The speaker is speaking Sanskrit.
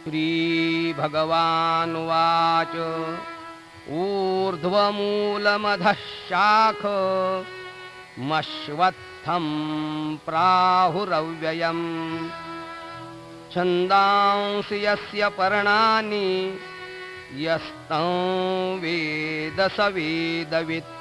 श्रीभगवानुवाच ऊर्ध्वमूलमधः शाखमश्वत्थं प्राहुरव्ययम्। छन्दांसि यस्य पर्णानि यस्तं वेदसवेदवित्।